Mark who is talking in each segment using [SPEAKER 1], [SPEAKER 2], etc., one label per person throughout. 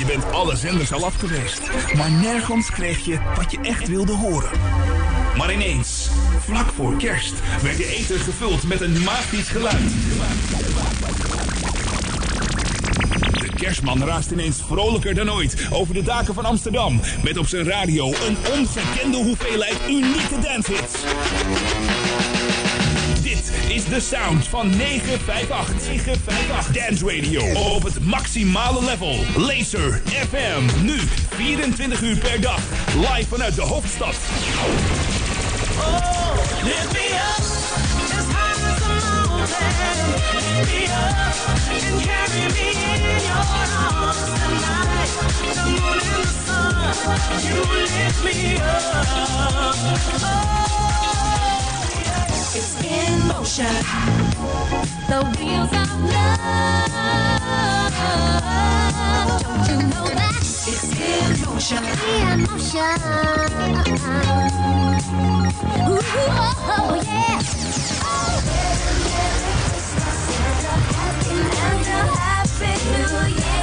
[SPEAKER 1] Je bent alle zenders al af geweest, maar nergens kreeg je wat je echt wilde horen. Maar ineens, vlak voor kerst, werd de eten gevuld met een magisch geluid. De kerstman raast ineens vrolijker dan ooit over de daken van Amsterdam. Met op zijn radio een ongekende hoeveelheid unieke dancehits. Is de sound van 958. 958 Dance Radio. Op het maximale level. Laser FM. Nu 24 uur per dag. Live vanuit de hoofdstad.
[SPEAKER 2] Oh, lift me up as high as the mountain. Lift me up and carry me in your arms tonight. The moon and the sun, you lift me up. Oh, yeah. It's in motion.
[SPEAKER 3] The wheels of love. Don't you know that?
[SPEAKER 2] It's in motion.
[SPEAKER 3] In motion. Ooh, oh, oh, yeah. Oh, happy a happy New Year.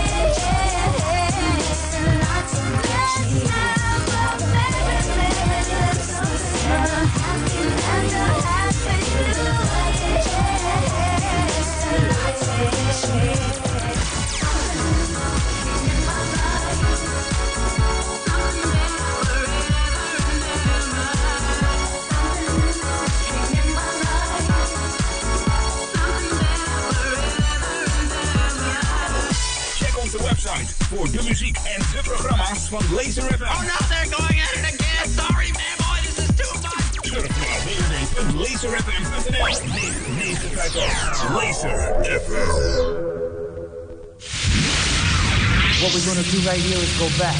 [SPEAKER 1] Voor de muziek en de programma's van Laser FM.
[SPEAKER 2] Oh no, they're going at it.
[SPEAKER 1] www.laserfm.nl 958 Laser FM.
[SPEAKER 4] What we're gonna do right here is go back.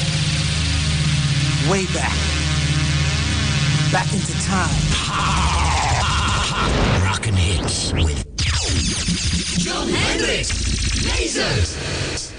[SPEAKER 4] Way back. Back into time.
[SPEAKER 5] Rockin' hits with
[SPEAKER 2] John Hendricks, Lasers.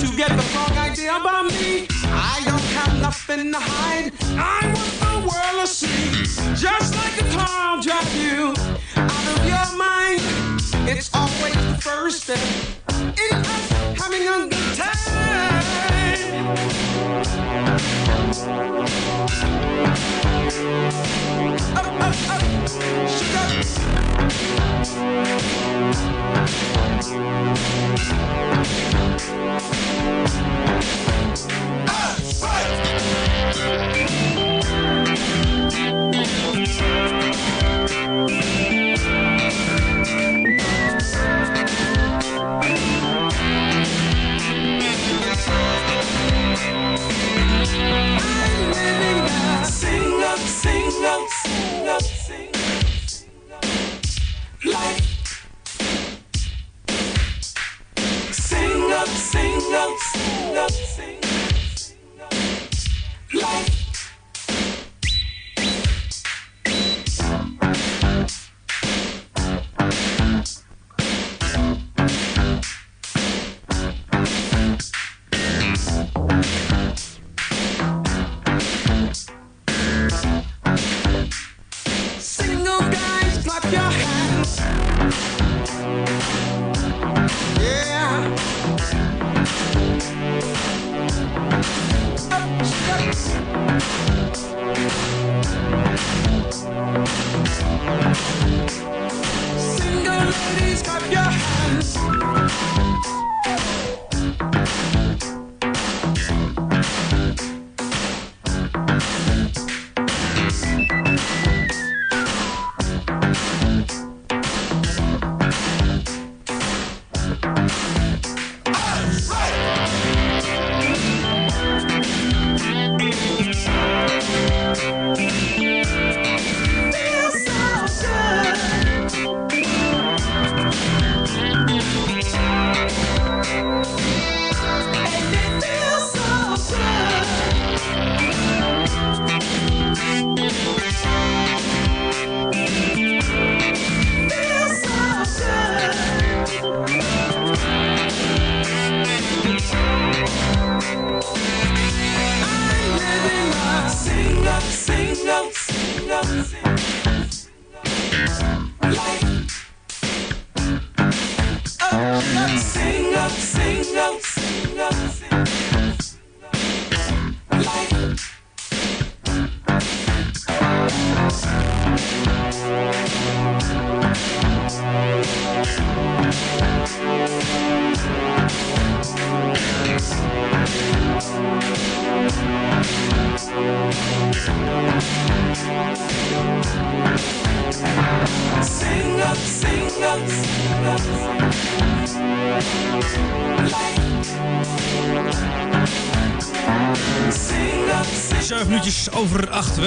[SPEAKER 6] To get the wrong idea about me. I don't have nothing to hide. I want the world to see. Just like a car drive you out of your mind. It's always the first step in us having a good time. Thank
[SPEAKER 2] Sing up, sing up, sing up, sing up, sing up,
[SPEAKER 3] Life.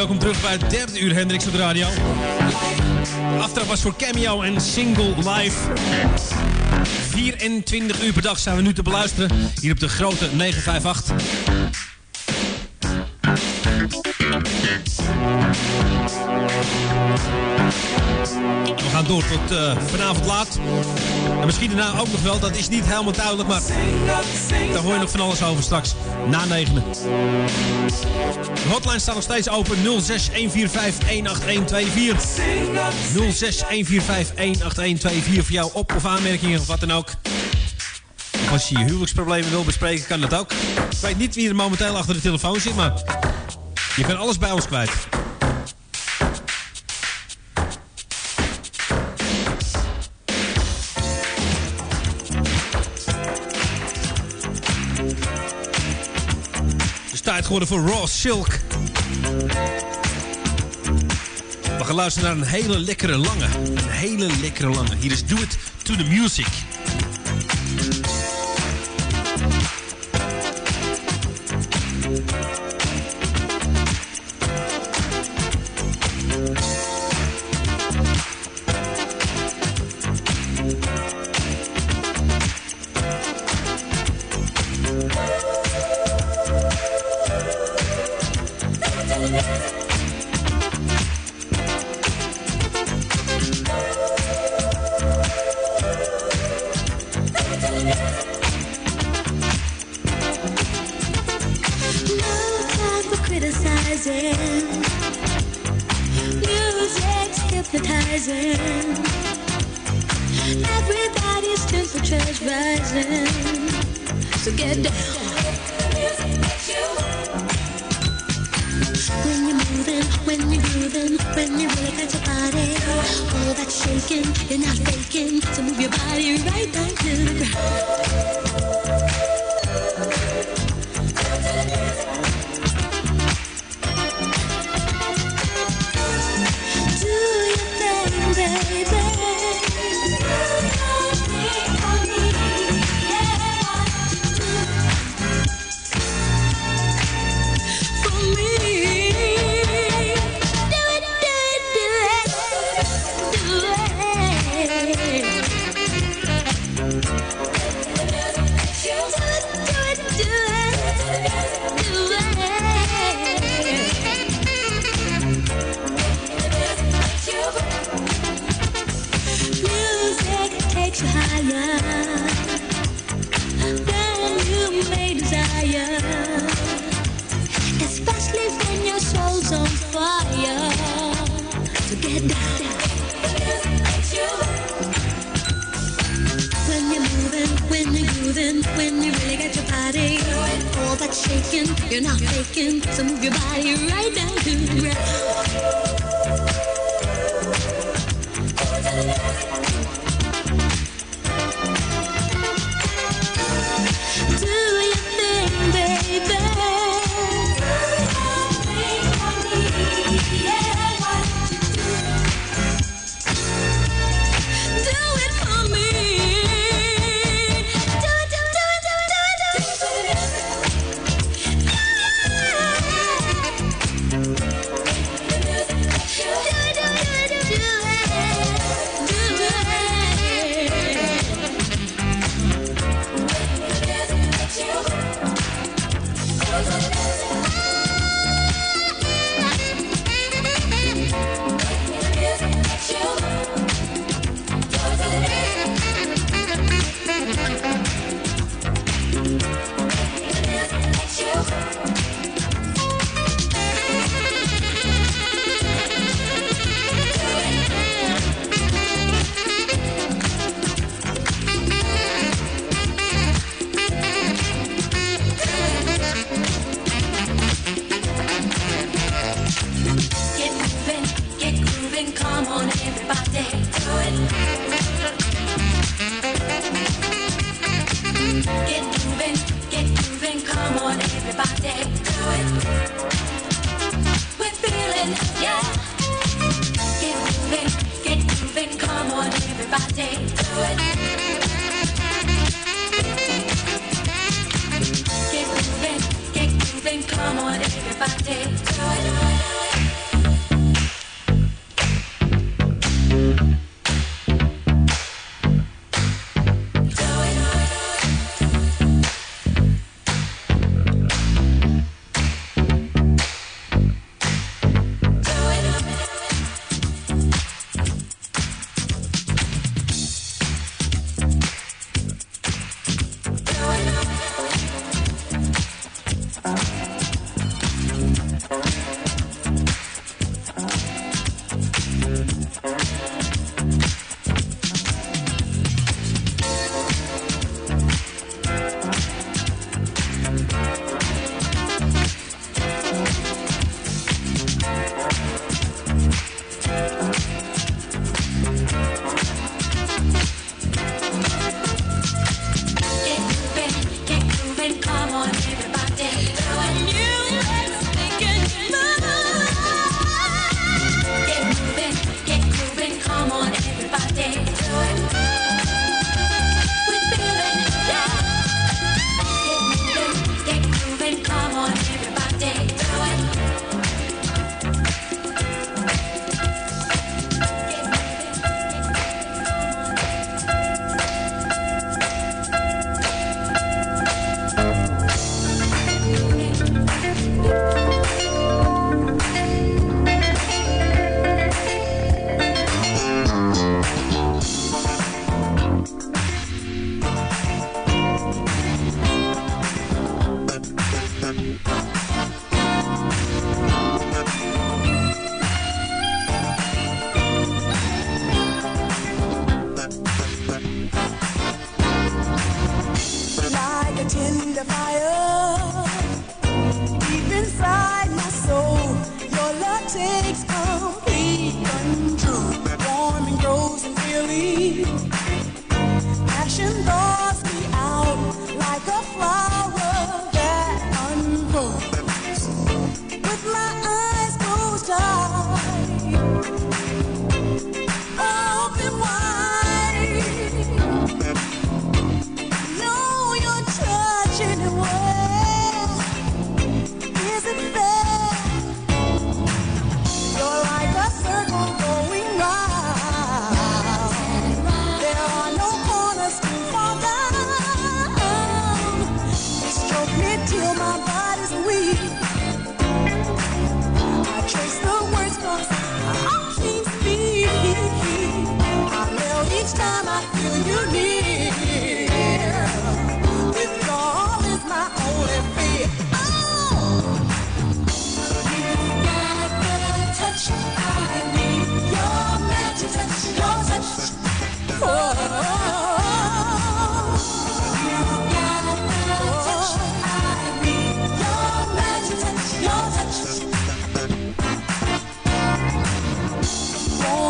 [SPEAKER 3] Welkom terug bij het derde uur Hendrix op de radio. Aftrap was voor Cameo en Single Live. 24 uur per dag zijn we nu te beluisteren. Hier op de grote 958. We gaan door tot eh, vanavond laat. En misschien daarna ook nog wel, dat is niet helemaal duidelijk, maar daar hoor je nog van alles over straks. Na negenen. De hotline staat nog steeds open 06 145 18124.
[SPEAKER 2] sing up,
[SPEAKER 3] 06 145 18124 voor jou op- of aanmerkingen of wat dan ook. Als je je huwelijksproblemen wil bespreken, kan dat ook. Ik weet niet wie er momenteel achter de telefoon zit, maar je kan alles bij ons kwijt. Tijd geworden voor Raw Silk. We gaan luisteren naar een hele lekkere lange. Een hele lekkere lange. Hier is Do It To The Music.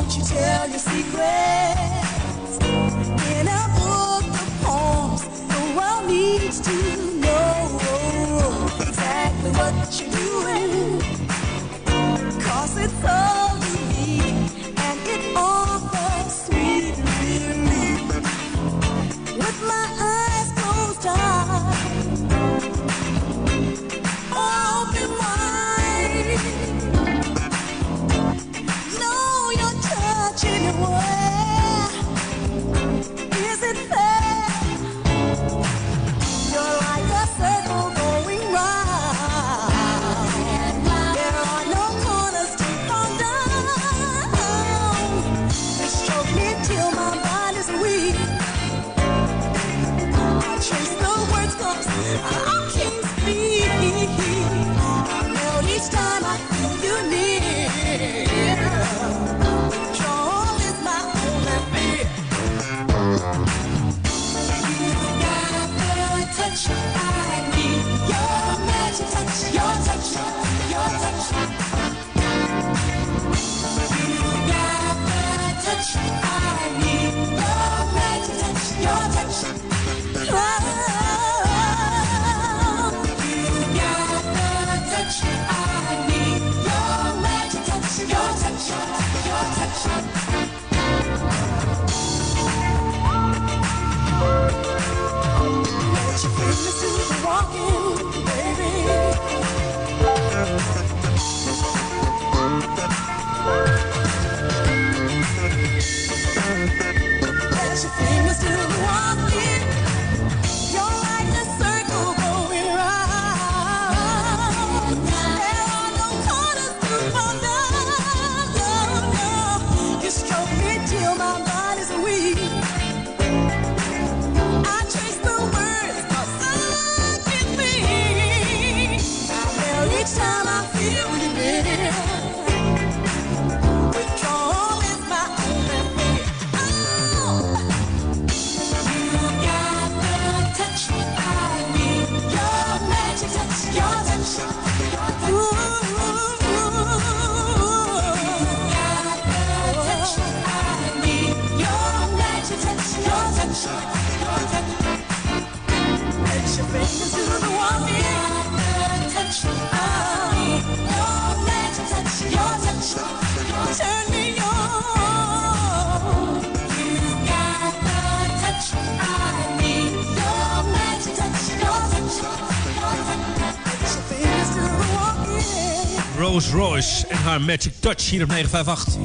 [SPEAKER 7] Won't you tell your secrets Mrs. Walking.
[SPEAKER 2] Rose Royce en haar Magic Touch hier op 958.
[SPEAKER 7] Your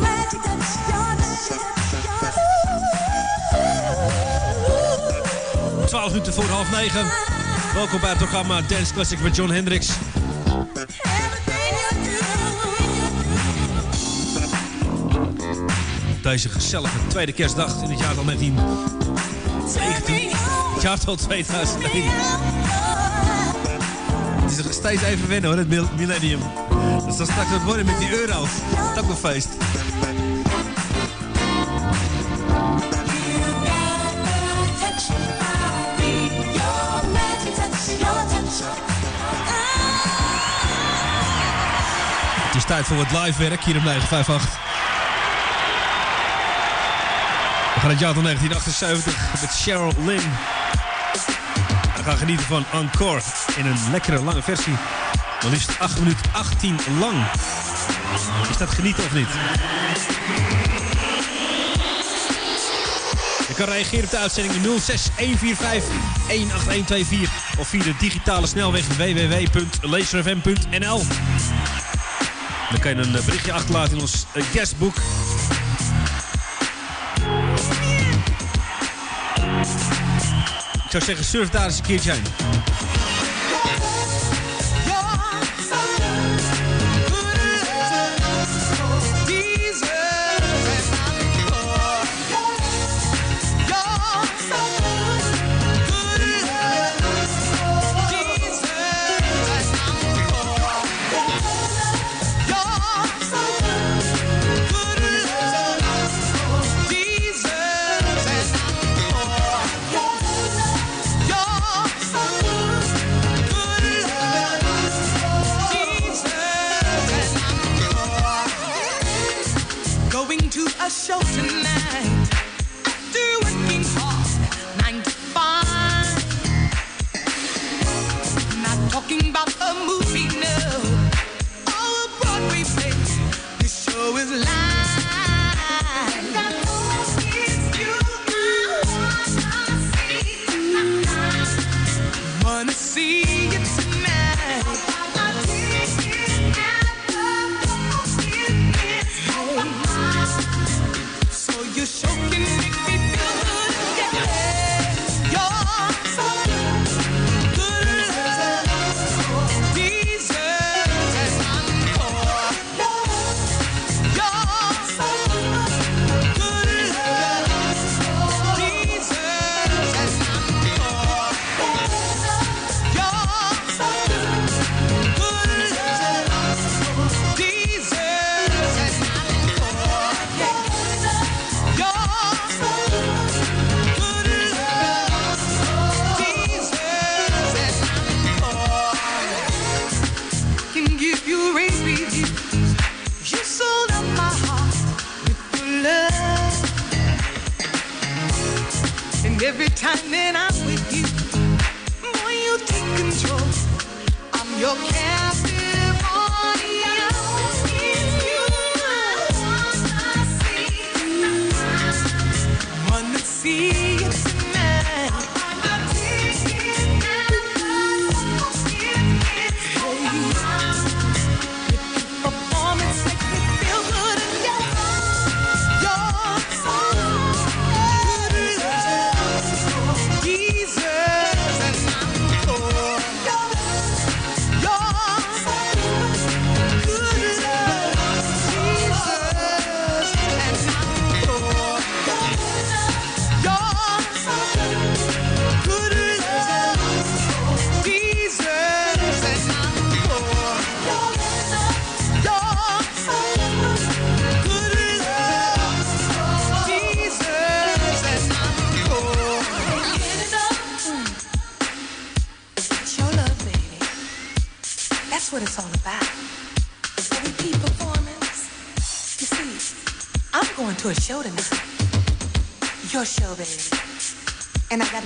[SPEAKER 7] magic touch, your touch, your
[SPEAKER 2] 12 minuten voor half 9. Welkom bij het programma Dance Classic met John Hendricks. Deze gezellige tweede kerstdag in het jaar 1919. Het jaar 2001. Het is nog steeds even wennen hoor, het mil- millennium. Dat zal straks wat worden met die euro's. Het is ook een feest. Tijd voor het live werk hier op 958. We gaan het jaar tot 1978 met Cheryl Lynn. We gaan genieten van Encore in een lekkere lange versie. Maar liefst 8 minuten 18 lang. Is dat genieten of niet? Je kan reageren op de uitzending 06145 18124 of via de digitale snelweg www.laserfm.nl. Dan kan je een eh, berichtje achterlaten in ons eh, guestboek. Ik zou zeggen, surf daar eens een keertje heen.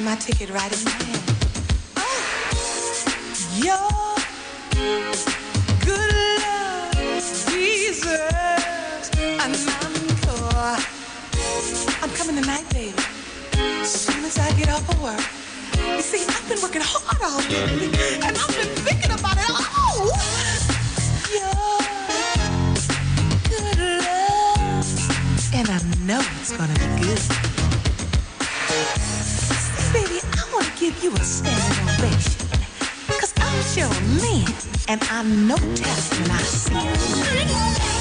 [SPEAKER 8] My
[SPEAKER 2] ticket right in my hand. Oh. Your good love deserves an encore. I'm coming tonight, baby. As soon as I get off of work. You see, I've been working hard all day, and I've been thinking about it. Oh, your good love, and I know it's gonna give you a standing ovation, cause I'm sure man, and I know talent when I see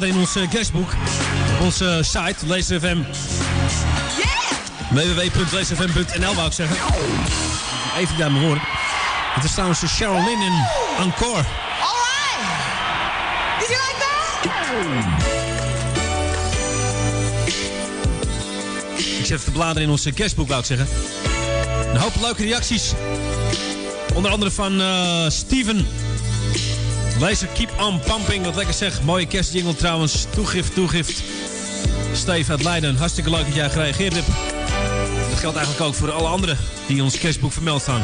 [SPEAKER 9] in ons eh, guestboek. Op onze eh, site, LaserFM. www.laserfm.nl wou ik zeggen. Even daar mijn woorden. Het is trouwens de Cheryl Lynn in Encore.
[SPEAKER 2] Did you like that?
[SPEAKER 9] Ik zit even te bladeren in ons eh, guestboek, wou ik zeggen. Een hoop leuke reacties. Onder andere van Steven. Laser Keep On Pumping, wat lekker zeg. Mooie kerstjingle trouwens. Toegift, toegift. Steve uit Leiden, hartstikke leuk dat jij gereageerd hebt. Dat geldt eigenlijk ook voor alle anderen die in ons kerstboek vermeld staan.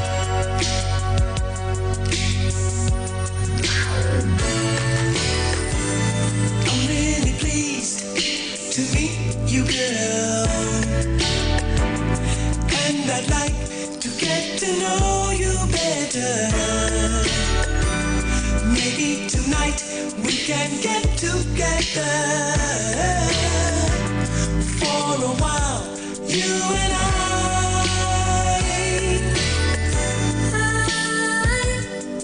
[SPEAKER 10] I'd like to get to know you better.
[SPEAKER 11] Eat tonight, we can get together for a while. You and I.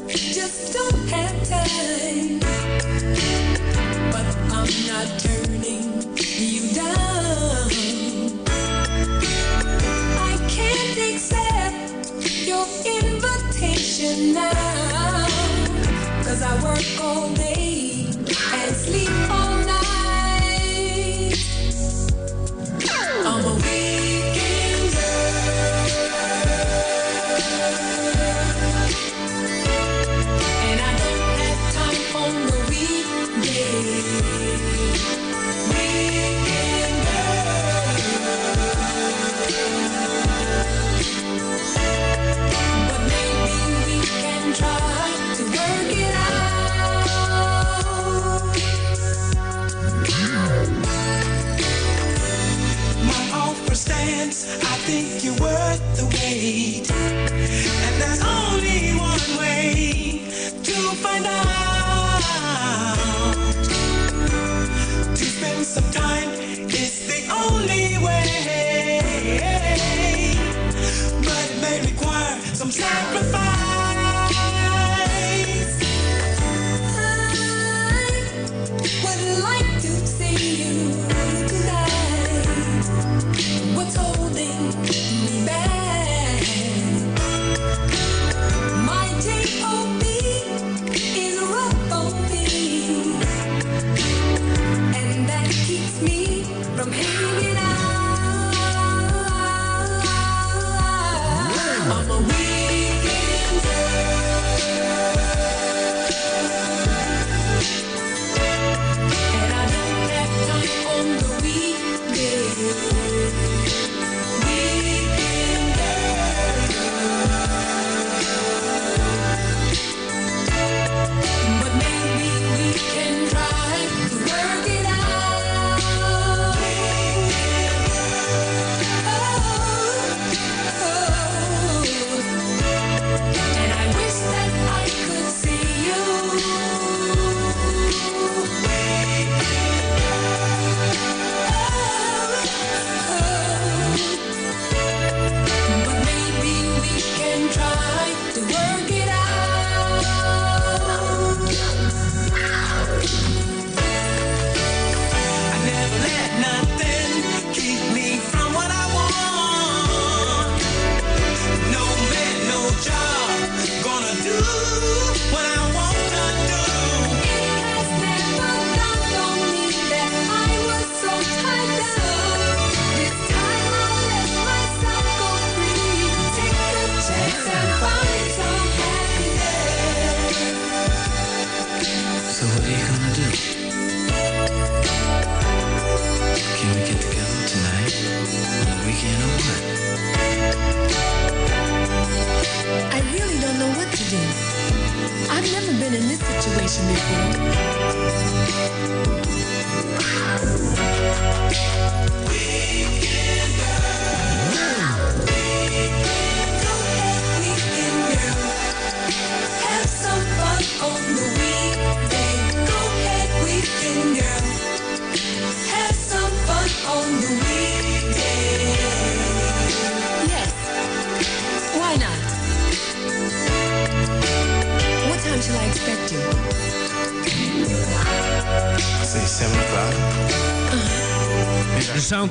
[SPEAKER 7] I just don't have time, but I'm not turning you down. I can't accept your invitation now, I work all day I
[SPEAKER 11] think you're worth the wait.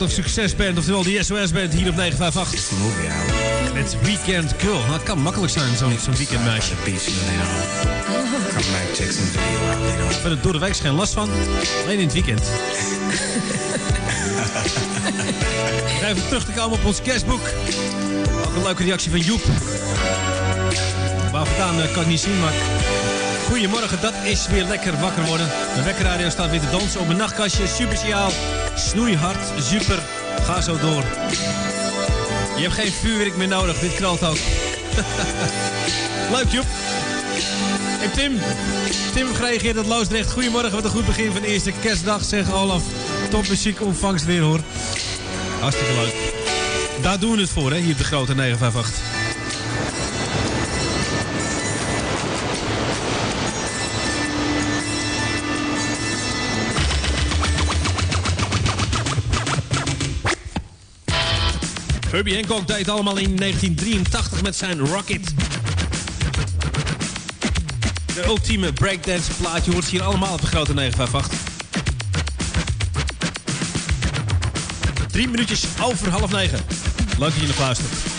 [SPEAKER 9] Of Success Band, oftewel de SOS Band hier op 958.
[SPEAKER 12] It's the movie hour.
[SPEAKER 9] Met Weekend Girl. Nou, het kan makkelijk zijn, zo'n zo'n weekendmeisje. Heb er door de week geen last van. Alleen in het weekend. Even terug te komen op ons kerstboek. Ook een leuke reactie van Joep. Waar vandaan eh, kan ik niet zien, maar... Goedemorgen, dat is weer lekker wakker worden. Mijn wekkerradio staat weer te dansen op mijn nachtkastje. Super signaal. Snoeihard, super. Ga zo door. Je hebt geen vuurwerk meer nodig, dit knalt ook. Leuk, Joep. En Tim. Tim gereageerd uit Loosdrecht. Goedemorgen, wat een goed begin van de eerste kerstdag, zegt Olaf. Top muziek, ontvangst weer hoor. Hartstikke leuk. Daar doen we het voor, hè, hier op de grote 958. Herbie Hancock deed allemaal in 1983 met zijn Rocket. De ultieme breakdance plaatje hoort hier allemaal op de grote 958. Drie minuutjes over half negen. Leuk dat je nog luistert.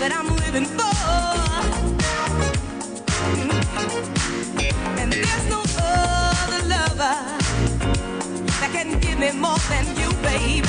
[SPEAKER 2] that I'm living for. And there's no other lover that can give me more than you, baby.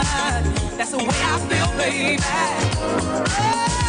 [SPEAKER 2] the way I feel, baby. Oh.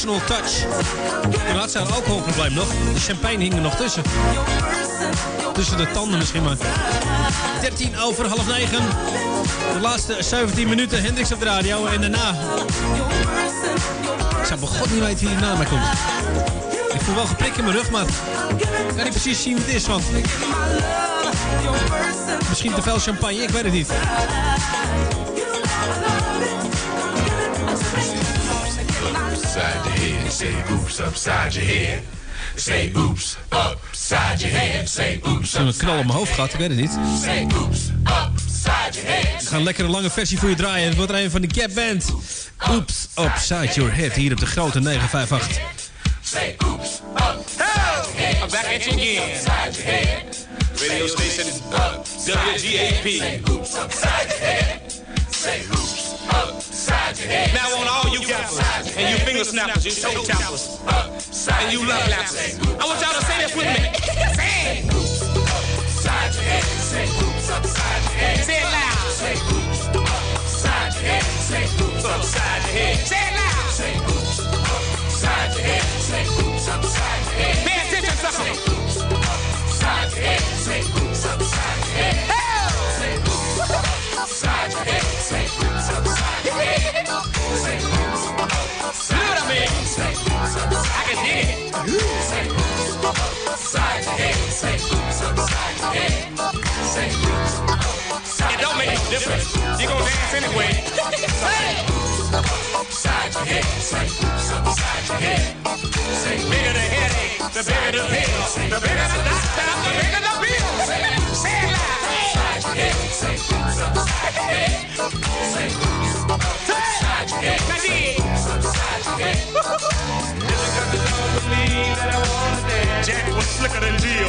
[SPEAKER 2] Personal touch.
[SPEAKER 9] Had ze alcoholprobleem nog. De champagne hing er nog tussen. Tussen de tanden misschien maar. 13 over half 9. De laatste 17 minuten Hendrix op de radio. En daarna... Ik zou bij god niet weten wie die na mij komt. Ik voel wel geprik in mijn rug, maar... Ik kan niet precies zien wie het is, want... Misschien te veel champagne, ik weet het niet.
[SPEAKER 13] Say oops upside your head. Say oops upside your head. Say oops
[SPEAKER 9] Zo'n knal op mijn hoofd gehad, ik weet het niet.
[SPEAKER 13] Say oops upside your head.
[SPEAKER 9] We gaan lekker een lange versie voor je draaien. Het wordt er een van de Gap Band. Oops, upside your head. Hier op de grote 958.
[SPEAKER 13] Say oops upside
[SPEAKER 14] I'm back at you again. Radio station WGAP.
[SPEAKER 13] Say oops upside your head. Say oops your head.
[SPEAKER 14] Now on all you gappers and you finger snappers, you toe tappers, and you love lappers. I want y'all to say this with me. Say it.
[SPEAKER 13] Say
[SPEAKER 14] it loud.
[SPEAKER 13] Say
[SPEAKER 14] difference. You gonna dance anyway.
[SPEAKER 13] Head. Say upside
[SPEAKER 14] Bigger the headache, the bigger the pill. The bigger the doctor, the bigger the bill. Say it loud. dig.
[SPEAKER 13] Upside your head.
[SPEAKER 14] Jack was slicker than Jill.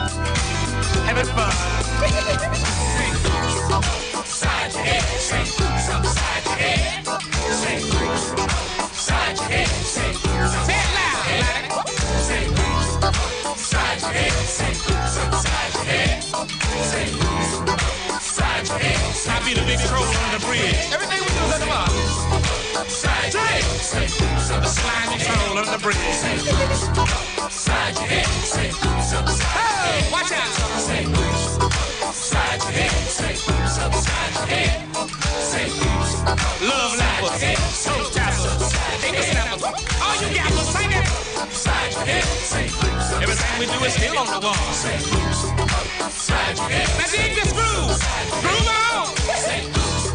[SPEAKER 14] Having fun.
[SPEAKER 13] Upside your head. Say oops upside your head. Say oops upside your head. Oops
[SPEAKER 14] Say it loud, Atlantic.
[SPEAKER 13] Say oops upside your head. Say oops upside your head. Say oops upside your head.
[SPEAKER 14] I be the big troll on the bridge. Everything we do is at the bar.
[SPEAKER 13] Upside your head. Say oops
[SPEAKER 14] The slimy troll on the bridge.
[SPEAKER 13] upside your head. Say oops upside
[SPEAKER 14] Hey, watch the wall.
[SPEAKER 13] Say your head.
[SPEAKER 14] Now dig this groove. Groove on.
[SPEAKER 13] Say oops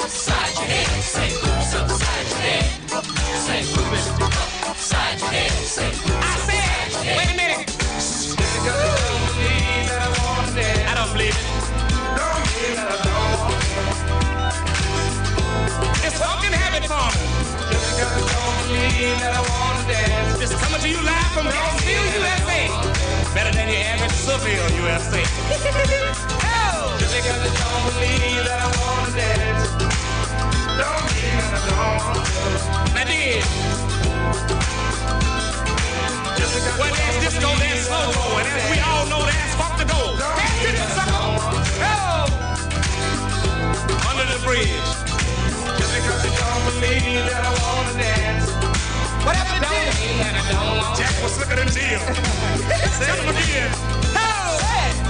[SPEAKER 13] upside your head. Say oops upside your head. Say oops upside your head. Say
[SPEAKER 14] I said, wait a minute. I don't believe it. It's fucking habit forming. It's coming to you live from than your average Seville, USA. oh. Just because I don't believe that I wanna dance. Don't mean that I don't. Now dig. Well, disco, slow-mo, and as we all know, there's fuck the go. To this sucker. Oh. Under the bridge. Just because you don't believe that I wanna dance. Whatever it is. Jack was slicker than Jill. Tell him again.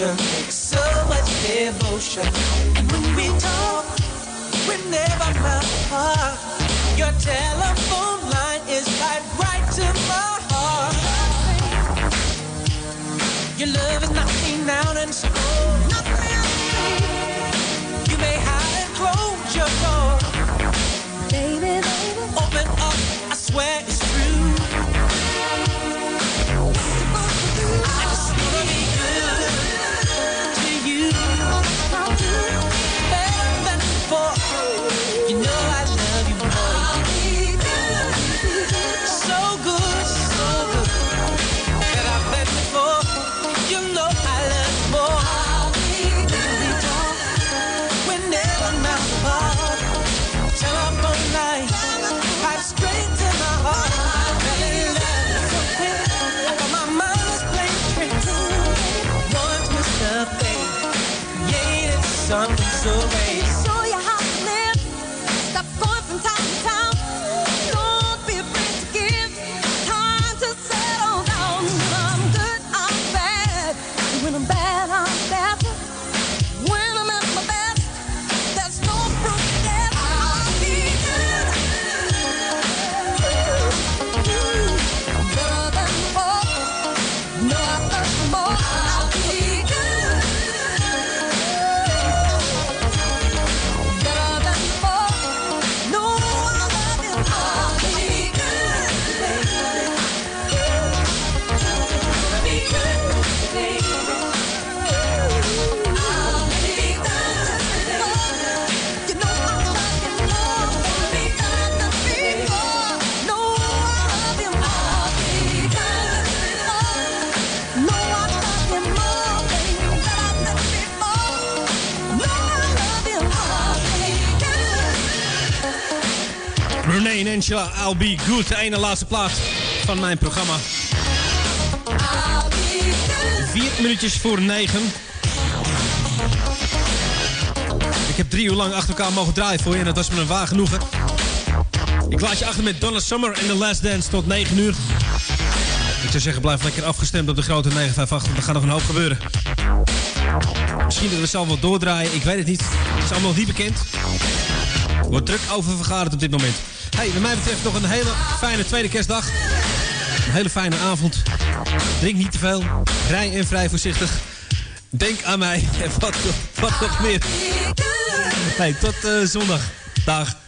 [SPEAKER 7] emotion, so much devotion. And when we talk, whenever my heart, your telephone line is tied right to my heart. Your love is knocking down and so You may hide and close your door,
[SPEAKER 15] baby. baby.
[SPEAKER 7] Open up, I swear it's.
[SPEAKER 3] Angela, I'll Be Good. De ene laatste plaats van mijn programma. Vier minuutjes voor negen. Ik heb drie uur lang achter elkaar mogen draaien voor je en dat was me een waar genoegen. Ik laat je achter met Donna Summer en The Last Dance tot 9 uur. Ik zou zeggen, blijf lekker afgestemd op de grote 958, want er gaat nog een hoop gebeuren. Misschien dat we zelf wat doordraaien, ik weet het niet. Het is allemaal nog niet bekend. Wordt druk over vergaderd op dit moment. Hey, wat mij betreft nog een hele fijne tweede kerstdag. Een hele fijne avond. Drink niet te veel. Rij en vrij voorzichtig. Denk aan mij. En wat, wat nog meer. Hey, tot eh, zondag. Dag.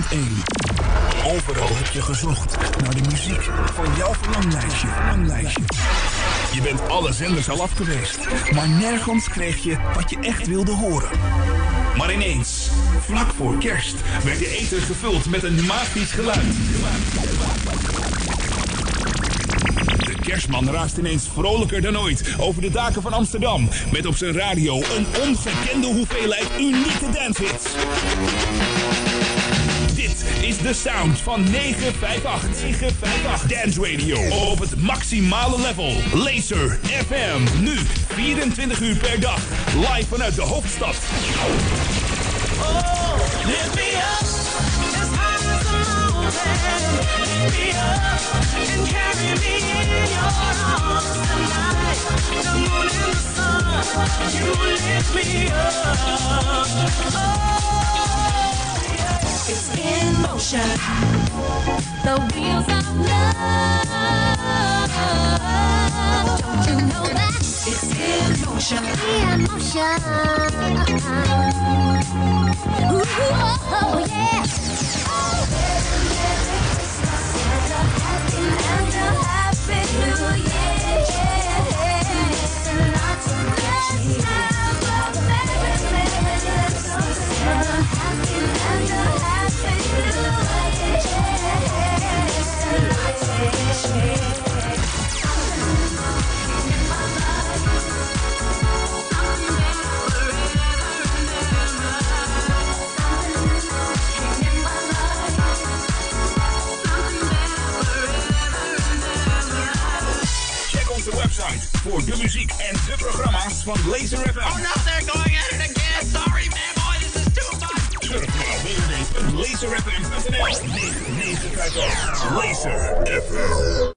[SPEAKER 1] 2001. Overal heb je gezocht naar de muziek van jouw verlanglijstje. verlanglijstje. Je bent alle zenders al af geweest, maar nergens kreeg je wat je echt wilde horen. Maar ineens, vlak voor kerst, werd de ether gevuld met een magisch geluid. De kerstman raast ineens vrolijker dan ooit over de daken van Amsterdam. Met op zijn radio een ongekende hoeveelheid unieke dancehits. Dit is de sound van 958. 958 Dance Radio. Op het maximale level. Laser FM. Nu 24 uur per dag. Live vanuit de hoofdstad.
[SPEAKER 7] Lift me up. Lift me up and carry me in your arms tonight. The moon and the sun, you lift me up. Oh,
[SPEAKER 16] It's in motion. The wheels of love. Don't you know that? It's in motion. In motion. Ooh, oh, oh, yeah.
[SPEAKER 1] Voor de muziek en de programma's van Laser FM. Oh no, they're going at it again. Sorry man, boy, this is too much. Surf naar www.laserfm.nl 958 Laser FM.